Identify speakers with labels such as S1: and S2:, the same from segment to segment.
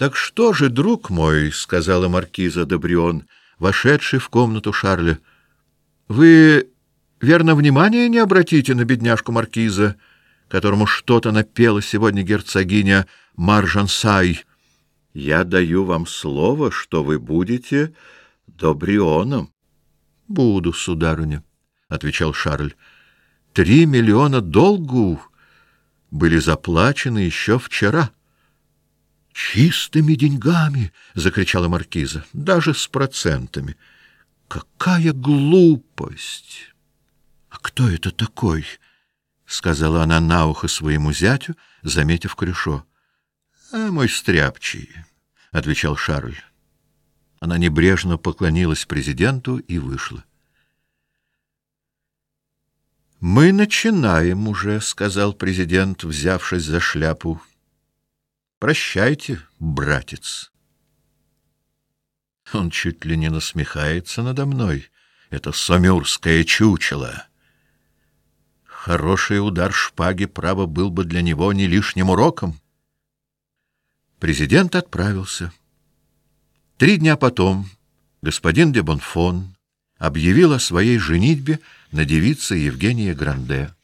S1: Так что же, друг мой, сказала маркиза де Брион, вошедший в комнату Шарля. Вы верно внимания не обратите на бедняжку маркиза, которому что-то напела сегодня герцогиня Маржансай. Я даю вам слово, что вы будете добрионом. Буду, сударыня, отвечал Шарль. Три миллиона долгу были заплачены еще вчера. Чистыми деньгами, закричала маркиза. Даже с процентами. Какая глупость. А кто это такой? сказала она на ухо своему зятю, заметив Крюшо. А мой стряпчий, отвечал Шарль. Она небрежно поклонилась президенту и вышла. Мы начинаем уже, сказал президент, взявшись за шляпу. Прощайте, братец. Он чуть ли не насмехается надо мной. Это сомюрское чучело. Хороший удар шпаги право был бы для него не лишним уроком. Президент отправился. Три дня потом господин де Бонфон объявил о своей женитьбе на девице Евгении Гранде.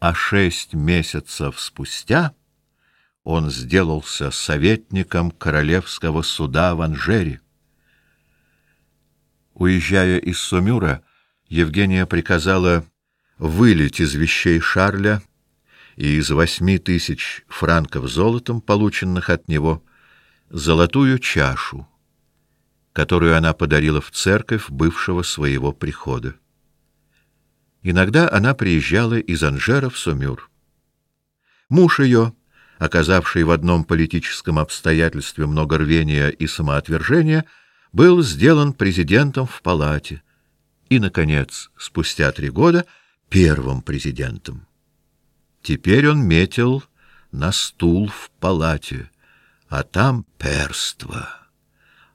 S1: А шесть месяцев спустя он сделался советником королевского суда в Анжере. Уезжая из Сумюра, Евгения приказала вылить из вещей Шарля и из восьми тысяч франков золотом, полученных от него, золотую чашу, которую она подарила в церковь бывшего своего прихода. Иногда она приезжала из Анжера в Сумюр. Муж ее оказавший в одном политическом обстоятельстве много рвения и самоотвержения, был сделан президентом в палате и наконец, спустя три года, первым президентом. Теперь он метил на стул в палате, а там перство,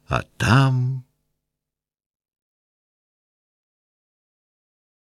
S1: а там